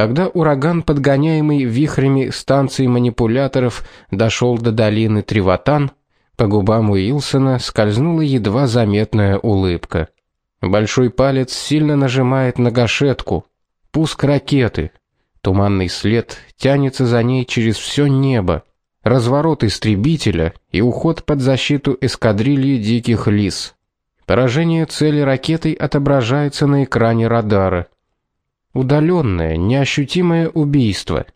Когда ураган, подгоняемый вихрями станций манипуляторов, дошел до долины Триватан, по губам Уилсона скользнула едва заметная улыбка. Большой палец сильно нажимает на гашетку. Пуск ракеты. Туманный след тянется за ней через все небо. Разворот истребителя и уход под защиту эскадрильи диких лис. Поражение цели ракетой отображается на экране радара. Удаленное, неощутимое убийство.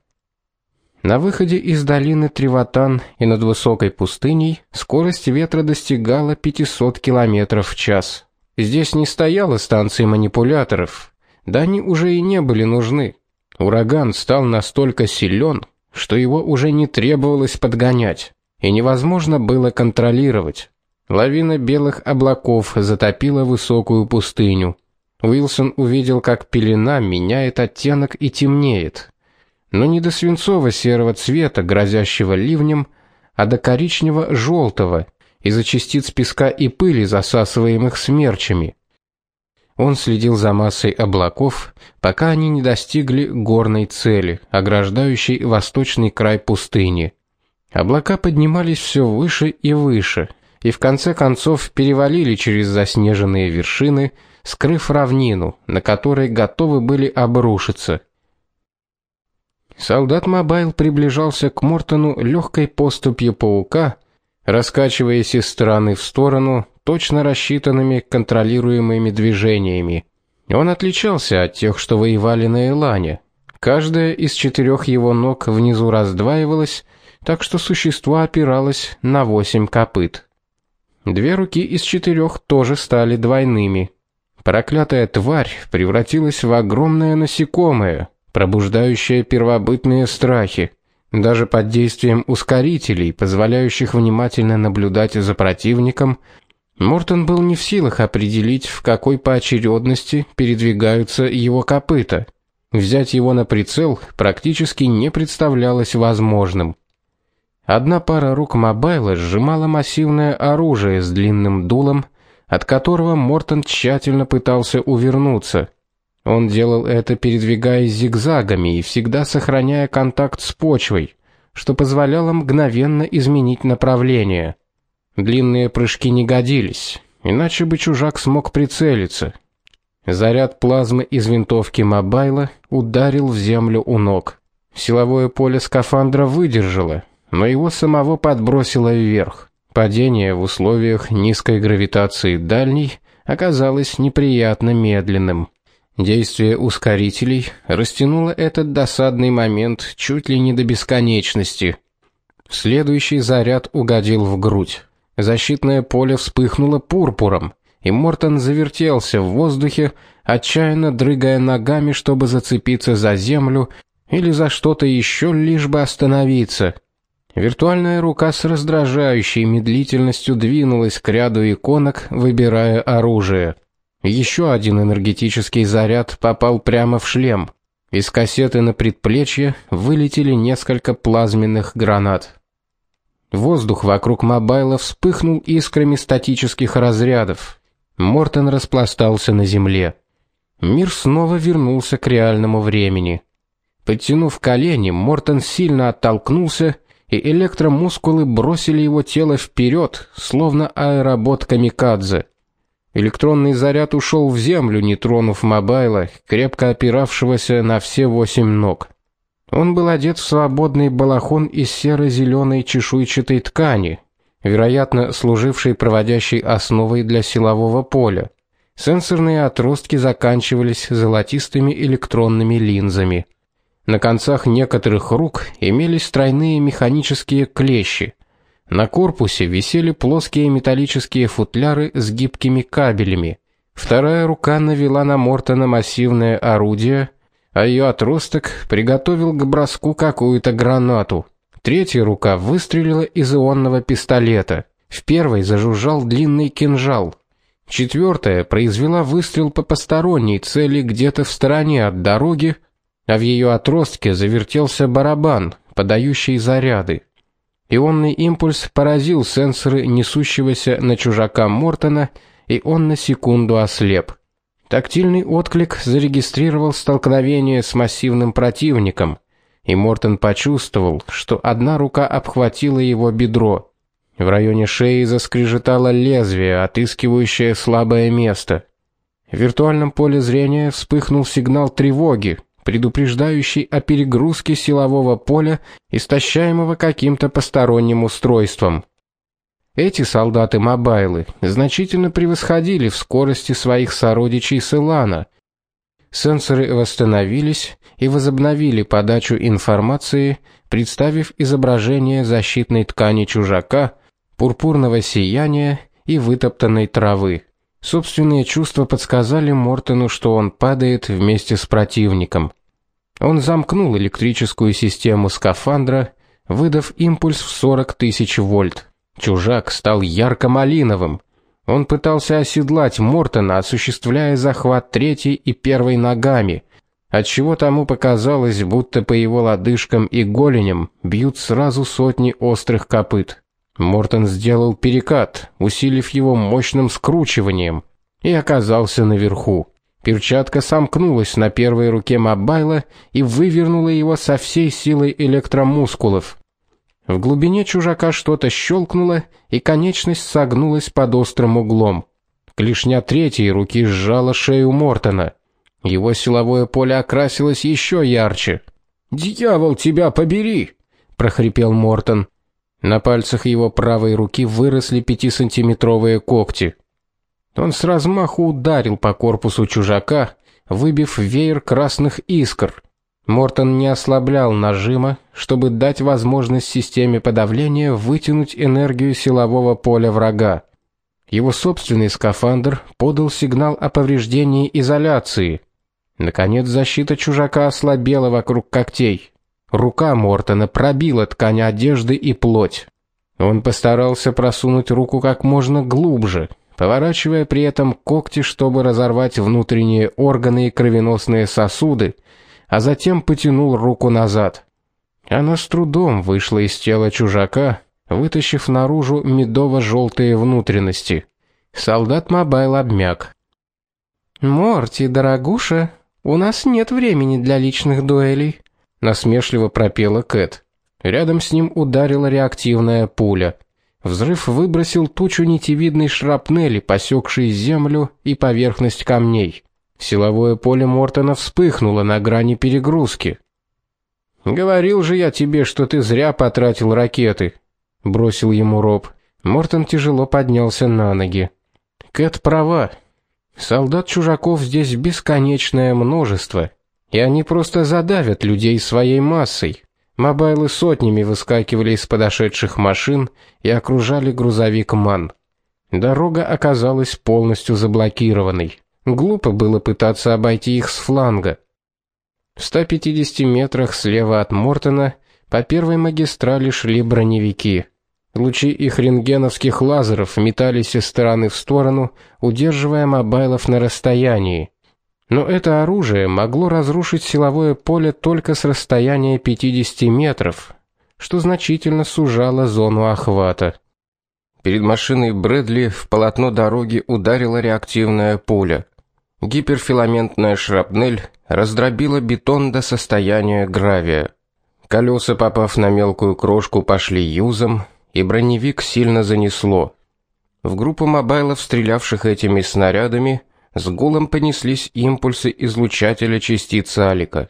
На выходе из долины Триватан и над высокой пустыней скорость ветра достигала 500 км в час. Здесь не стояло станции манипуляторов, да они уже и не были нужны. Ураган стал настолько силен, что его уже не требовалось подгонять, и невозможно было контролировать. Лавина белых облаков затопила высокую пустыню. Уилсон увидел, как пелена меняет оттенок и темнеет. Но не до свинцово-серого цвета, грозящего ливнем, а до коричнево желтого из-за частиц песка и пыли, засасываемых смерчами. Он следил за массой облаков, пока они не достигли горной цели, ограждающей восточный край пустыни. Облака поднимались все выше и выше, и в конце концов перевалили через заснеженные вершины, скрыв равнину, на которой готовы были обрушиться. Солдат Мобайл приближался к Мортону легкой поступью паука, раскачиваясь из стороны в сторону точно рассчитанными контролируемыми движениями. Он отличался от тех, что воевали на Элане. Каждая из четырех его ног внизу раздваивалась, так что существо опиралось на восемь копыт. Две руки из четырех тоже стали двойными. Проклятая тварь превратилась в огромное насекомое, пробуждающее первобытные страхи. Даже под действием ускорителей, позволяющих внимательно наблюдать за противником, Мортон был не в силах определить, в какой поочередности передвигаются его копыта. Взять его на прицел практически не представлялось возможным. Одна пара рук Мобайла сжимала массивное оружие с длинным дулом, от которого Мортон тщательно пытался увернуться. Он делал это, передвигаясь зигзагами и всегда сохраняя контакт с почвой, что позволяло мгновенно изменить направление. Длинные прыжки не годились, иначе бы чужак смог прицелиться. Заряд плазмы из винтовки Мобайла ударил в землю у ног. Силовое поле скафандра выдержало, но его самого подбросило вверх. Падение в условиях низкой гравитации дальней оказалось неприятно медленным. Действие ускорителей растянуло этот досадный момент чуть ли не до бесконечности. Следующий заряд угодил в грудь. Защитное поле вспыхнуло пурпуром, и Мортон завертелся в воздухе, отчаянно дрыгая ногами, чтобы зацепиться за землю или за что-то еще, лишь бы остановиться. Виртуальная рука с раздражающей медлительностью двинулась к ряду иконок, выбирая оружие. Еще один энергетический заряд попал прямо в шлем. Из кассеты на предплечье вылетели несколько плазменных гранат. Воздух вокруг мобайла вспыхнул искрами статических разрядов. Мортон распластался на земле. Мир снова вернулся к реальному времени. Подтянув колени, Мортон сильно оттолкнулся и электромускулы бросили его тело вперед, словно аэробот камикадзе. Электронный заряд ушел в землю, не тронув мобайла, крепко опиравшегося на все восемь ног. Он был одет в свободный балахон из серо зеленой чешуйчатой ткани, вероятно, служившей проводящей основой для силового поля. Сенсорные отростки заканчивались золотистыми электронными линзами. На концах некоторых рук имелись тройные механические клещи. На корпусе висели плоские металлические футляры с гибкими кабелями. Вторая рука навела на Мортона массивное орудие, а ее отросток приготовил к броску какую-то гранату. Третья рука выстрелила из ионного пистолета. В первой зажужжал длинный кинжал. Четвертая произвела выстрел по посторонней цели где-то в стороне от дороги, а в ее отростке завертелся барабан, подающий заряды. Ионный импульс поразил сенсоры несущегося на чужака Мортона, и он на секунду ослеп. Тактильный отклик зарегистрировал столкновение с массивным противником, и Мортон почувствовал, что одна рука обхватила его бедро. В районе шеи заскрежетало лезвие, отыскивающее слабое место. В виртуальном поле зрения вспыхнул сигнал тревоги, предупреждающий о перегрузке силового поля, истощаемого каким-то посторонним устройством. Эти солдаты-мобайлы значительно превосходили в скорости своих сородичей с Илана. Сенсоры восстановились и возобновили подачу информации, представив изображение защитной ткани чужака, пурпурного сияния и вытоптанной травы. Собственные чувства подсказали Мортону, что он падает вместе с противником. Он замкнул электрическую систему скафандра, выдав импульс в 40 тысяч вольт. Чужак стал ярко-малиновым. Он пытался оседлать Мортона, осуществляя захват третьей и первой ногами, отчего тому показалось, будто по его лодыжкам и голеням бьют сразу сотни острых копыт. Мортон сделал перекат, усилив его мощным скручиванием, и оказался наверху. Перчатка сомкнулась на первой руке Мобайла и вывернула его со всей силой электромускулов. В глубине чужака что-то щелкнуло, и конечность согнулась под острым углом. Клешня третьей руки сжала шею Мортона. Его силовое поле окрасилось еще ярче. "Дьявол тебя побери", прохрипел Мортон. На пальцах его правой руки выросли пятисантиметровые когти. Он с размаху ударил по корпусу чужака, выбив веер красных искр. Мортон не ослаблял нажима, чтобы дать возможность системе подавления вытянуть энергию силового поля врага. Его собственный скафандр подал сигнал о повреждении изоляции. Наконец защита чужака ослабела вокруг когтей. Рука Мортона пробила ткань одежды и плоть. Он постарался просунуть руку как можно глубже, поворачивая при этом когти, чтобы разорвать внутренние органы и кровеносные сосуды, а затем потянул руку назад. Она с трудом вышла из тела чужака, вытащив наружу медово желтые внутренности. Солдат Мобайл обмяк. "Морти, дорогуша, у нас нет времени для личных дуэлей", насмешливо пропела Кэт. Рядом с ним ударила реактивная пуля. Взрыв выбросил тучу нитевидной шрапнели, посекшей землю и поверхность камней. Силовое поле Мортона вспыхнуло на грани перегрузки. Говорил же я тебе, что ты зря потратил ракеты, бросил ему Роб. Мортон тяжело поднялся на ноги. Кэт права. Солдат чужаков здесь бесконечное множество, и они просто задавят людей своей массой. Мобайлы сотнями выскакивали из подошедших машин и окружали грузовик Ман. Дорога оказалась полностью заблокированной. Глупо было пытаться обойти их с фланга. В 150 метрах слева от Мортона по первой магистрали шли броневики. Лучи их рентгеновских лазеров метались из стороны в сторону, удерживая мобайлов на расстоянии. Но это оружие могло разрушить силовое поле только с расстояния 50 метров, что значительно сужало зону охвата. Перед машиной Брэдли в полотно дороги ударила реактивная пуля. Гиперфиламентная шрапнель раздробила бетон до состояния гравия. Колеса, попав на мелкую крошку, пошли юзом, и броневик сильно занесло. В группу мобайлов, стрелявших этими снарядами, с гулом понеслись импульсы излучателя частиц Алика.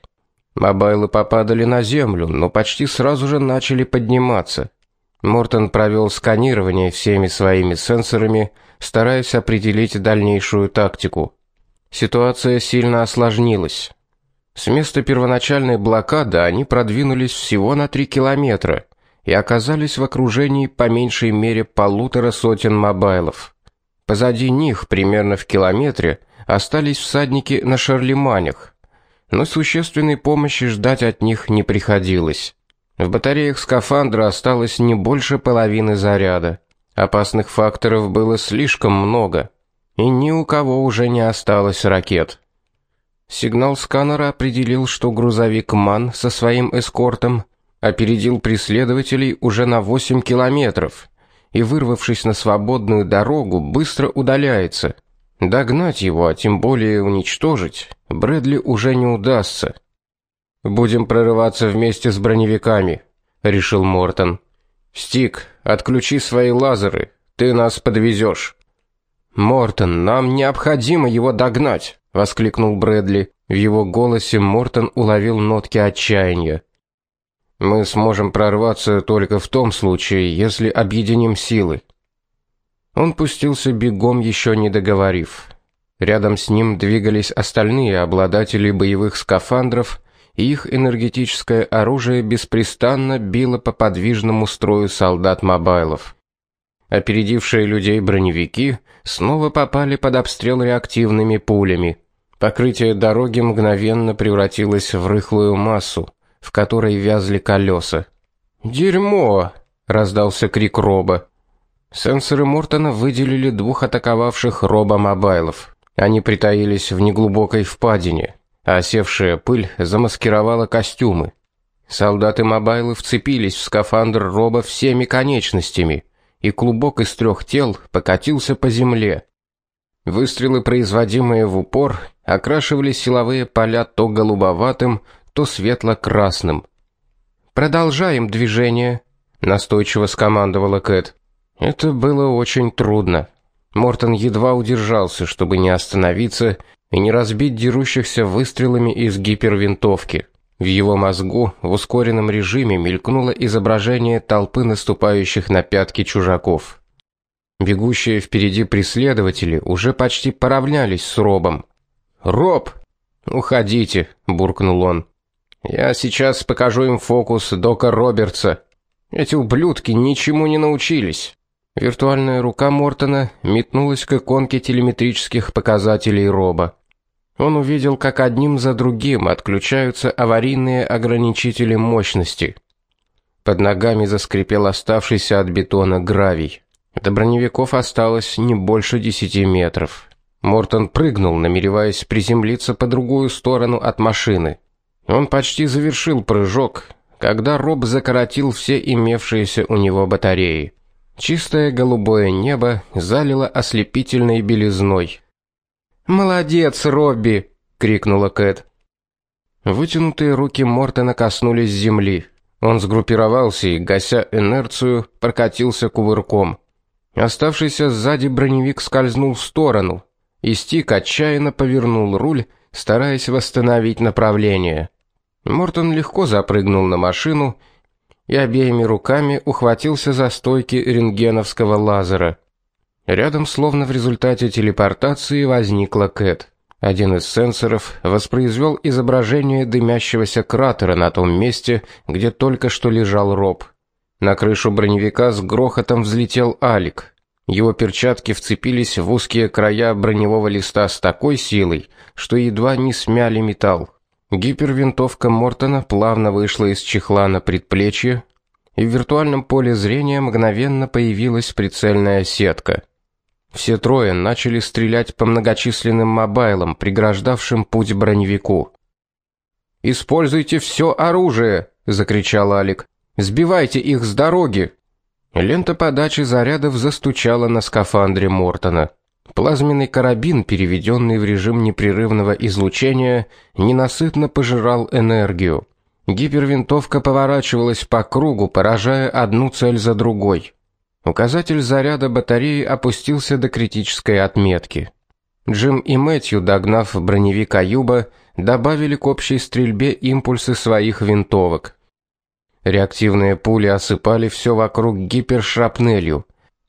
Мобайлы попадали на землю, но почти сразу же начали подниматься. Мортон провел сканирование всеми своими сенсорами, стараясь определить дальнейшую тактику. Ситуация сильно осложнилась. С места первоначальной блокады они продвинулись всего на 3 километра и оказались в окружении по меньшей мере полутора сотен мобайлов. Позади них, примерно в километре, остались всадники на шарлеманях, но существенной помощи ждать от них не приходилось. В батареях скафандра осталось не больше половины заряда. Опасных факторов было слишком много и ни у кого уже не осталось ракет. Сигнал сканера определил, что грузовик Ман со своим эскортом опередил преследователей уже на 8 километров и, вырвавшись на свободную дорогу, быстро удаляется. Догнать его, а тем более уничтожить, Брэдли уже не удастся. Будем прорываться вместе с броневиками, решил Мортон. Стик, отключи свои лазеры, ты нас подвезешь. Мортон, нам необходимо его догнать, воскликнул Брэдли. В его голосе Мортон уловил нотки отчаяния. Мы сможем прорваться только в том случае, если объединим силы. Он пустился бегом, еще не договорив. Рядом с ним двигались остальные обладатели боевых скафандров, и их энергетическое оружие беспрестанно било по подвижному строю солдат-мобайлов. Опередившие людей броневики снова попали под обстрел реактивными пулями. Покрытие дороги мгновенно превратилось в рыхлую массу, в которой вязли колеса. "Дерьмо!" раздался крик Роба. Сенсоры Мортона выделили двух атаковавших робомобайлов. Они притаились в неглубокой впадине, а осевшая пыль замаскировала костюмы. Солдаты-мобайлы вцепились в скафандр роба всеми конечностями, и клубок из трех тел покатился по земле. Выстрелы, производимые в упор, окрашивали силовые поля то голубоватым, то светло-красным. Продолжаем движение, настойчиво скомандовала Кэт. Это было очень трудно. Мортон едва удержался, чтобы не остановиться и не разбить дерущихся выстрелами из гипервинтовки. В его мозгу в ускоренном режиме мелькнуло изображение толпы наступающих на пятки чужаков. Бегущие впереди преследователи уже почти поравнялись с Робом. "Роб, уходите", буркнул он. "Я сейчас покажу им фокус Дока Робертса. Эти ублюдки ничему не научились". Виртуальная рука Мортона метнулась к иконке телеметрических показателей роба. Он увидел, как одним за другим отключаются аварийные ограничители мощности. Под ногами заскрипел оставшийся от бетона гравий. До броневиков осталось не больше десяти метров. Мортон прыгнул, намереваясь приземлиться по другую сторону от машины. Он почти завершил прыжок, когда Роб закоротил все имевшиеся у него батареи. Чистое голубое небо залило ослепительной белизной. "Молодец, Робби!" крикнула Кэт. Вытянутые руки Мортона коснулись земли. Он сгруппировался и, гася инерцию, прокатился кувырком. Оставшийся сзади броневик скользнул в сторону, и Стик отчаянно повернул руль, стараясь восстановить направление. Мортон легко запрыгнул на машину и обеими руками ухватился за стойки рентгеновского лазера. Рядом, словно в результате телепортации, возникла Кэт. Один из сенсоров воспроизвел изображение дымящегося кратера на том месте, где только что лежал Роб. На крышу броневика с грохотом взлетел Алик. Его перчатки вцепились в узкие края броневого листа с такой силой, что едва не смяли металл. Гипервинтовка Мортона плавно вышла из чехла на предплечье, и в виртуальном поле зрения мгновенно появилась прицельная сетка. Все трое начали стрелять по многочисленным мобайлам, преграждавшим путь броневику. "Используйте все оружие", закричал Алик. "Сбивайте их с дороги". Лента подачи зарядов застучала на скафандре Мортона. Плазменный карабин, переведенный в режим непрерывного излучения, ненасытно пожирал энергию. Гипервинтовка поворачивалась по кругу, поражая одну цель за другой. Указатель заряда батареи опустился до критической отметки. Джим и Мэтью, догнав броневик Аюба, добавили к общей стрельбе импульсы своих винтовок. Реактивные пули осыпали все вокруг гипершрапнелью.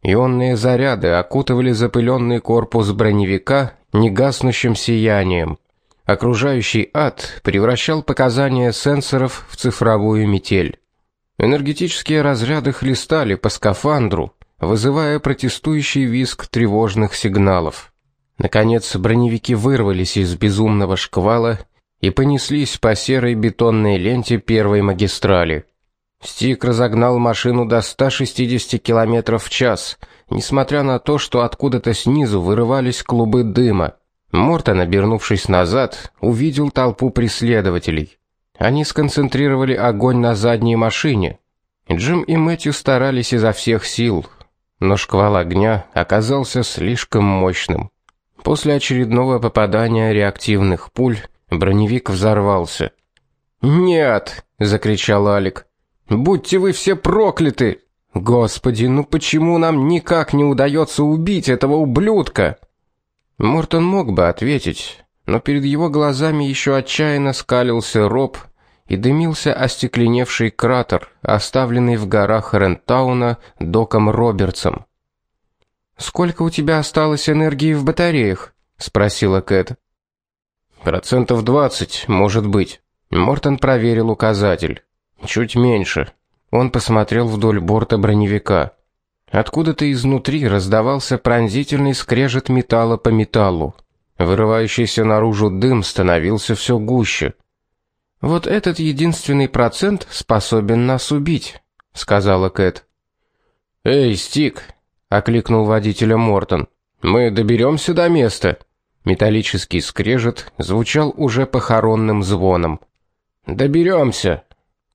Ионные заряды окутывали запыленный корпус броневика негаснущим сиянием. Окружающий ад превращал показания сенсоров в цифровую метель. Энергетические разряды хлестали по скафандру, вызывая протестующий визг тревожных сигналов. Наконец, броневики вырвались из безумного шквала и понеслись по серой бетонной ленте первой магистрали. Стик разогнал машину до 160 км в час, несмотря на то, что откуда-то снизу вырывались клубы дыма. Мортон, обернувшись назад, увидел толпу преследователей. Они сконцентрировали огонь на задней машине. Джим и Мэтью старались изо всех сил, но шквал огня оказался слишком мощным. После очередного попадания реактивных пуль броневик взорвался. "Нет!" закричал Алик. "Будьте вы все прокляты! Господи, ну почему нам никак не удается убить этого ублюдка?" Мортон мог бы ответить, но перед его глазами еще отчаянно скалился роб и дымился остекленевший кратер, оставленный в горах Рентауна доком Робертсом. Сколько у тебя осталось энергии в батареях? спросила Кэт. Процентов двадцать, может быть. Мортон проверил указатель. Чуть меньше. Он посмотрел вдоль борта броневика. Откуда-то изнутри раздавался пронзительный скрежет металла по металлу. Вырывающийся наружу дым становился все гуще. Вот этот единственный процент способен нас убить, сказала Кэт. Эй, Стик, окликнул водителя Мортон. Мы доберемся до места. Металлический скрежет звучал уже похоронным звоном. Доберемся.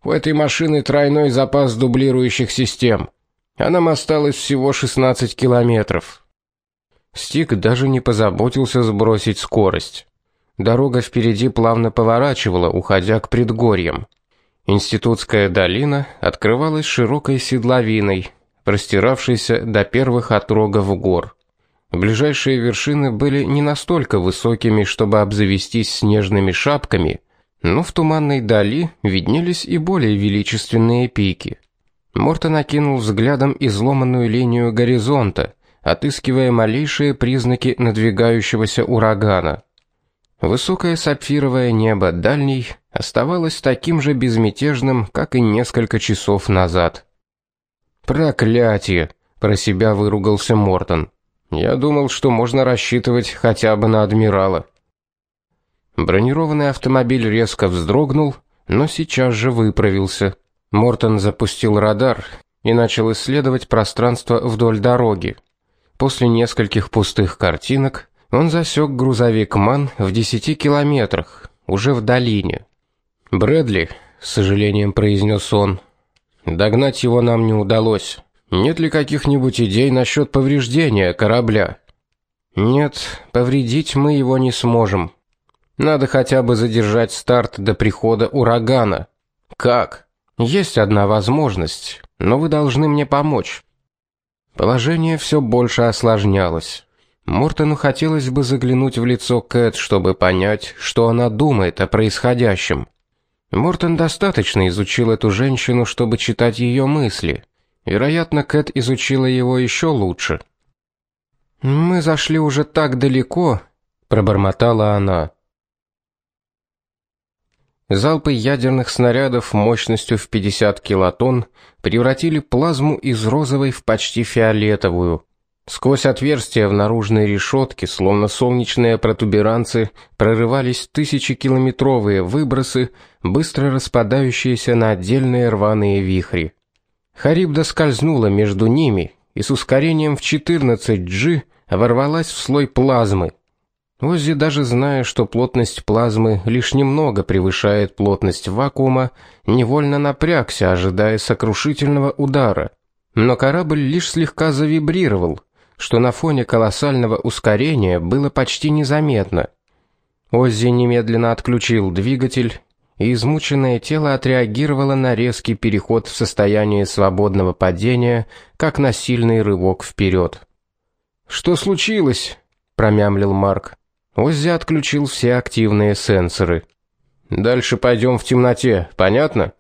У этой машины тройной запас дублирующих систем. А нам осталось всего 16 километров. Стик даже не позаботился сбросить скорость. Дорога впереди плавно поворачивала, уходя к предгорьям. Институтская долина открывалась широкой седловиной, простиравшейся до первых отрогов гор. Ближайшие вершины были не настолько высокими, чтобы обзавестись снежными шапками, но в туманной дали виднелись и более величественные пики. Мортон накинул взглядом изломанную линию горизонта, отыскивая малейшие признаки надвигающегося урагана. Высокое сапфировое небо дальней оставалось таким же безмятежным, как и несколько часов назад. Проклятие, про себя выругался Мортон. Я думал, что можно рассчитывать хотя бы на адмирала. Бронированный автомобиль резко вздрогнул, но сейчас же выправился. Мортон запустил радар и начал исследовать пространство вдоль дороги. После нескольких пустых картинок он засек грузовик Ман в 10 километрах, уже в долине. Брэдли, с сожалением произнес он. Догнать его нам не удалось. Нет ли каких-нибудь идей насчет повреждения корабля? Нет, повредить мы его не сможем. Надо хотя бы задержать старт до прихода урагана. Как? Есть одна возможность, но вы должны мне помочь. Положение все больше осложнялось. Мортону хотелось бы заглянуть в лицо Кэт, чтобы понять, что она думает о происходящем. Мортон достаточно изучил эту женщину, чтобы читать ее мысли. Вероятно, Кэт изучила его еще лучше. Мы зашли уже так далеко, пробормотала она. Залпы ядерных снарядов мощностью в 50 килотонн превратили плазму из розовой в почти фиолетовую. Сквозь отверстия в наружной решетке, словно солнечные протуберанцы, прорывались тысячекилометровые выбросы, быстро распадающиеся на отдельные рваные вихри. Харибда скользнула между ними и с ускорением в 14 G ворвалась в слой плазмы, Оззи, даже зная, что плотность плазмы лишь немного превышает плотность вакуума, невольно напрягся, ожидая сокрушительного удара. Но корабль лишь слегка завибрировал, что на фоне колоссального ускорения было почти незаметно. Оззи немедленно отключил двигатель, и измученное тело отреагировало на резкий переход в состояние свободного падения, как на сильный рывок вперед. Что случилось? промямлил Марк. Оззи отключил все активные сенсоры. Дальше пойдем в темноте, понятно?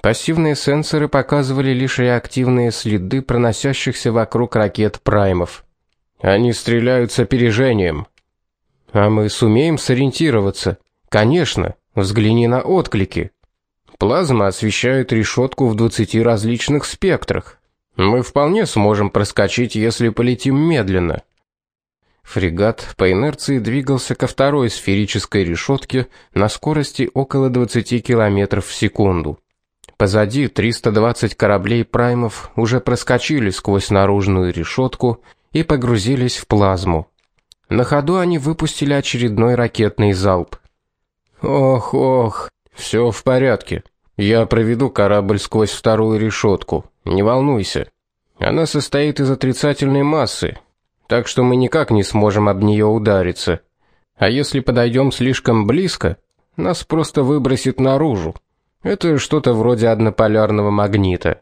Пассивные сенсоры показывали лишь реактивные следы проносящихся вокруг ракет праймов. Они стреляют с опережением. А мы сумеем сориентироваться? Конечно, взгляни на отклики. Плазма освещает решетку в 20 различных спектрах. Мы вполне сможем проскочить, если полетим медленно. Фрегат по инерции двигался ко второй сферической решетке на скорости около 20 км в секунду. Позади 320 кораблей праймов уже проскочили сквозь наружную решетку и погрузились в плазму. На ходу они выпустили очередной ракетный залп. Ох, ох, все в порядке. Я проведу корабль сквозь вторую решетку. Не волнуйся. Она состоит из отрицательной массы, так что мы никак не сможем об нее удариться. А если подойдем слишком близко, нас просто выбросит наружу. Это что-то вроде однополярного магнита.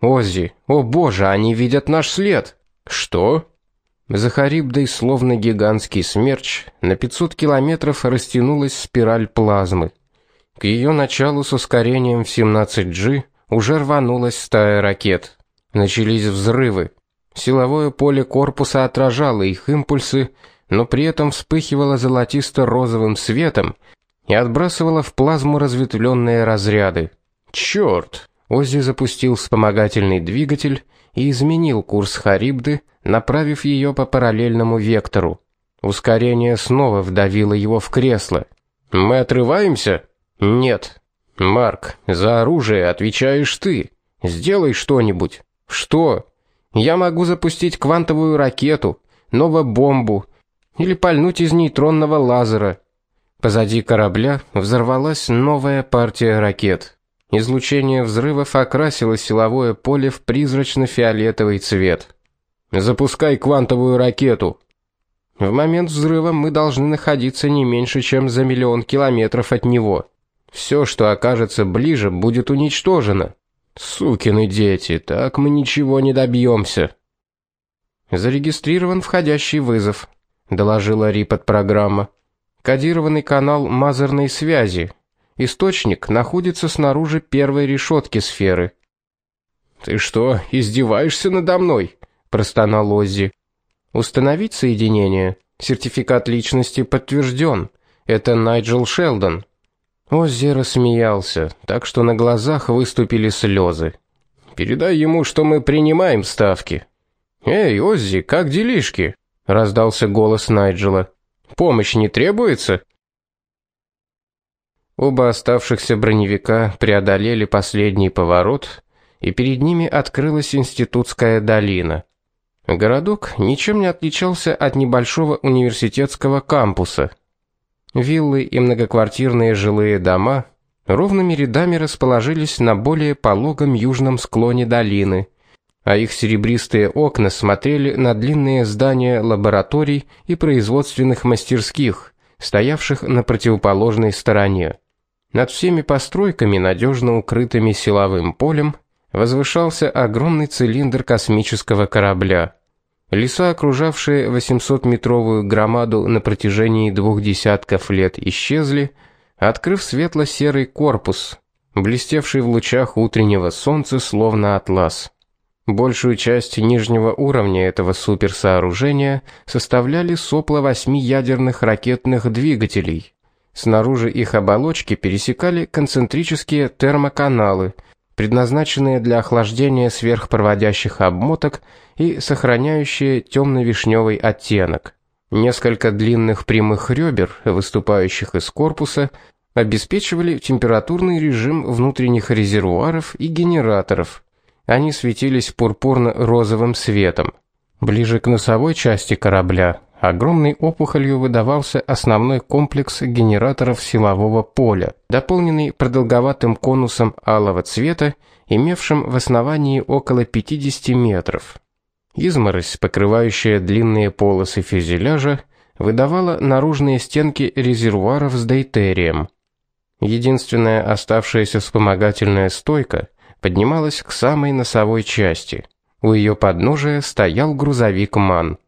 Оззи, о боже, они видят наш след. Что? За Харибдой, словно гигантский смерч, на 500 километров растянулась спираль плазмы. К ее началу с ускорением в 17G уже рванулась стая ракет. Начались взрывы. Силовое поле корпуса отражало их импульсы, но при этом вспыхивало золотисто-розовым светом и отбрасывало в плазму разветвленные разряды. Черт! Оззи запустил вспомогательный двигатель и изменил курс Харибды, направив ее по параллельному вектору. Ускорение снова вдавило его в кресло. Мы отрываемся? Нет. Марк, за оружие отвечаешь ты. Сделай что-нибудь. Что? Я могу запустить квантовую ракету, новобомбу или пальнуть из нейтронного лазера. Позади корабля взорвалась новая партия ракет. Излучение взрывов окрасило силовое поле в призрачно-фиолетовый цвет. Запускай квантовую ракету. В момент взрыва мы должны находиться не меньше, чем за миллион километров от него. Все, что окажется ближе, будет уничтожено. Сукины дети, так мы ничего не добьемся. Зарегистрирован входящий вызов, доложила Рипот программа. Кодированный канал мазерной связи. Источник находится снаружи первой решетки сферы. Ты что, издеваешься надо мной? простонал Оззи. Установить соединение. Сертификат личности подтвержден. Это Найджел Шелдон. Оззи рассмеялся, так что на глазах выступили слезы. Передай ему, что мы принимаем ставки. Эй, Оззи, как делишки? раздался голос Найджела. Помощь не требуется? Оба оставшихся броневика преодолели последний поворот, и перед ними открылась институтская долина. Городок ничем не отличался от небольшого университетского кампуса. Виллы и многоквартирные жилые дома ровными рядами расположились на более пологом южном склоне долины, а их серебристые окна смотрели на длинные здания лабораторий и производственных мастерских, стоявших на противоположной стороне. Над всеми постройками, надежно укрытыми силовым полем, возвышался огромный цилиндр космического корабля. Леса, окружавшие 800-метровую громаду на протяжении двух десятков лет, исчезли, открыв светло-серый корпус, блестевший в лучах утреннего солнца словно атлас. Большую часть нижнего уровня этого суперсооружения составляли сопла восьми ядерных ракетных двигателей. Снаружи их оболочки пересекали концентрические термоканалы, предназначенные для охлаждения сверхпроводящих обмоток и сохраняющие темно-вишневый оттенок. Несколько длинных прямых ребер, выступающих из корпуса, обеспечивали температурный режим внутренних резервуаров и генераторов. Они светились пурпурно-розовым светом. Ближе к носовой части корабля огромной опухолью выдавался основной комплекс генераторов силового поля, дополненный продолговатым конусом алого цвета, имевшим в основании около 50 метров. Изморозь, покрывающая длинные полосы фюзеляжа, выдавала наружные стенки резервуаров с дейтерием. Единственная оставшаяся вспомогательная стойка поднималась к самой носовой части. У ее подножия стоял грузовик МАН.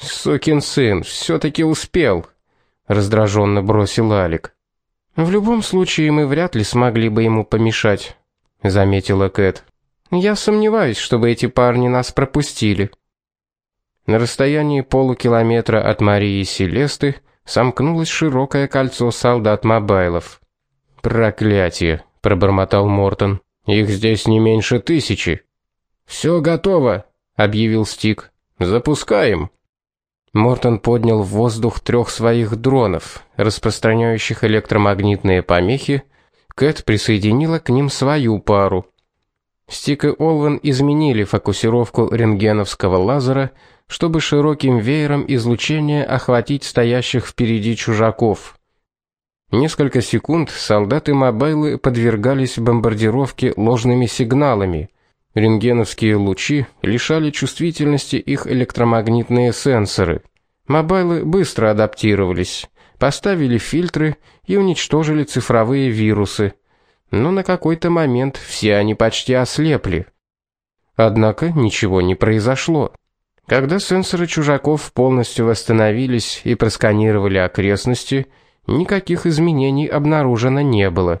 Сукин сын, все таки успел, раздраженно бросил Алик. В любом случае мы вряд ли смогли бы ему помешать, заметила Кэт. Я сомневаюсь, чтобы эти парни нас пропустили. На расстоянии полукилометра от Марии Селесты сомкнулось широкое кольцо солдат-мобайлов. Проклятие, пробормотал Мортон. Их здесь не меньше тысячи. Все готово, объявил Стик. Запускаем. Мортон поднял в воздух трех своих дронов, распространяющих электромагнитные помехи. Кэт присоединила к ним свою пару. Стик и Олвен изменили фокусировку рентгеновского лазера, чтобы широким веером излучения охватить стоящих впереди чужаков. Несколько секунд солдаты Мобайлы подвергались бомбардировке ложными сигналами. Рентгеновские лучи лишали чувствительности их электромагнитные сенсоры. Мобайлы быстро адаптировались, поставили фильтры и уничтожили цифровые вирусы. Но на какой-то момент все они почти ослепли. Однако ничего не произошло. Когда сенсоры чужаков полностью восстановились и просканировали окрестности, никаких изменений обнаружено не было.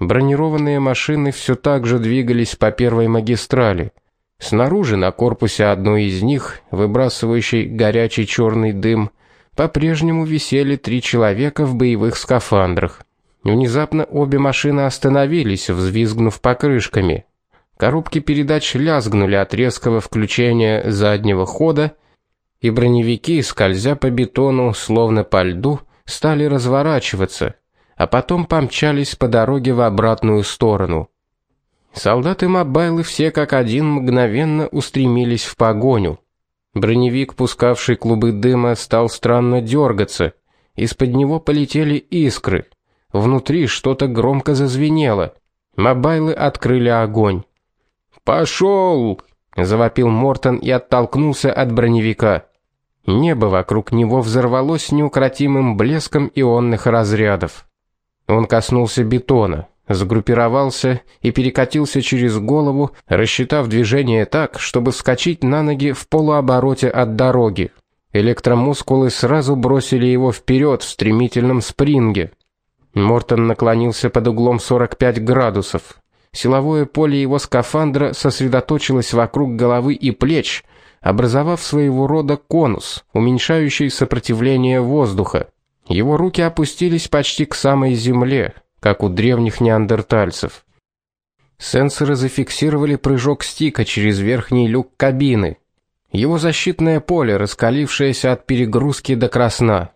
Бронированные машины все так же двигались по первой магистрали. Снаружи на корпусе одной из них, выбрасывающей горячий черный дым, по-прежнему висели три человека в боевых скафандрах. Внезапно обе машины остановились, взвизгнув покрышками. Коробки передач лязгнули от резкого включения заднего хода, и броневики, скользя по бетону, словно по льду, стали разворачиваться, а потом помчались по дороге в обратную сторону. Солдаты Мобайлы все как один мгновенно устремились в погоню. Броневик, пускавший клубы дыма, стал странно дергаться. Из-под него полетели искры. Внутри что-то громко зазвенело. Мобайлы открыли огонь. «Пошел!» — завопил Мортон и оттолкнулся от броневика. Небо вокруг него взорвалось неукротимым блеском ионных разрядов. Он коснулся бетона, сгруппировался и перекатился через голову, рассчитав движение так, чтобы вскочить на ноги в полуобороте от дороги. Электромускулы сразу бросили его вперед в стремительном спринге. Мортон наклонился под углом 45 градусов. Силовое поле его скафандра сосредоточилось вокруг головы и плеч, образовав своего рода конус, уменьшающий сопротивление воздуха. Его руки опустились почти к самой земле, как у древних неандертальцев. Сенсоры зафиксировали прыжок стика через верхний люк кабины. Его защитное поле, раскалившееся от перегрузки до красна.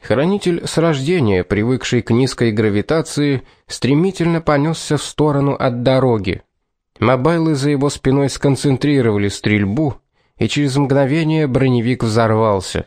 Хранитель с рождения, привыкший к низкой гравитации, стремительно понесся в сторону от дороги. Мобайлы за его спиной сконцентрировали стрельбу, и через мгновение броневик взорвался.